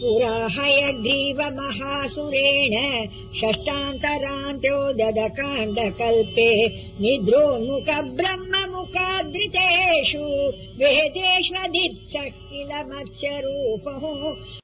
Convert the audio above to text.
पुराहयग्रीवमहासुरेण षष्टान्तरान्त्यो ददकाण्डकल्पे निद्रोन्मुखब्रह्ममुखादृतेषु वेदेष्वधित्सः किल मत्स्यरूपः।